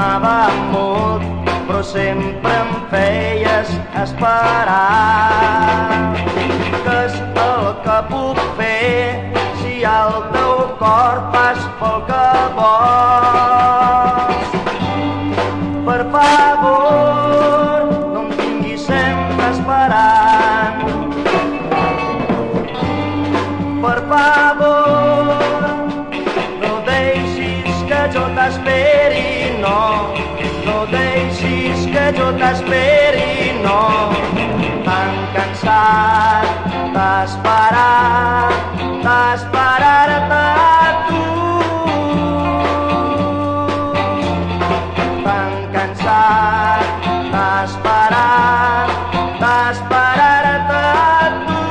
cansat d'esperar, d'esperar-te a tu. Tan cansat d'esperar, d'esperar-te a tu. T'estimava molt, però sempre em feies esperar. Que és el que puc fer si el teu cor fas pel que vols. Per favor, no em tinguis sempre esperant. Per favor, no deixis que jo t'esperi, no. No deixis que jo t'esperi, no. Tan cansat d'esperar, d'esperar-te a tu. Tan cansat d'esperar, d'esperar-te a tu.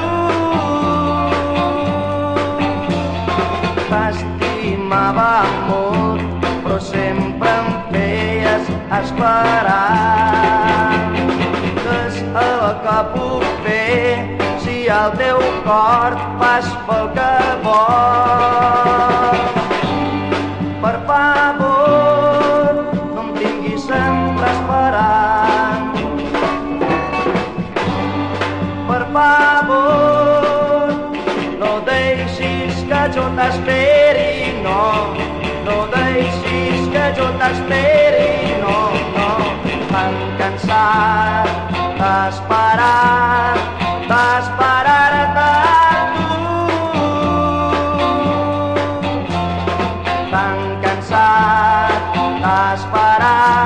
T'estimava molt, però sempre em feies esperar. Que és el que puc fer si el teu cor fas pel que vols. Per favor, no em tinguis sempre esperant. Per favor, no deixis que jo t'esperi, no. No deixis jo t'esperi, no, no, m'han cansat d'esperar, d'esperar-te a tu. T'han cansat d'esperar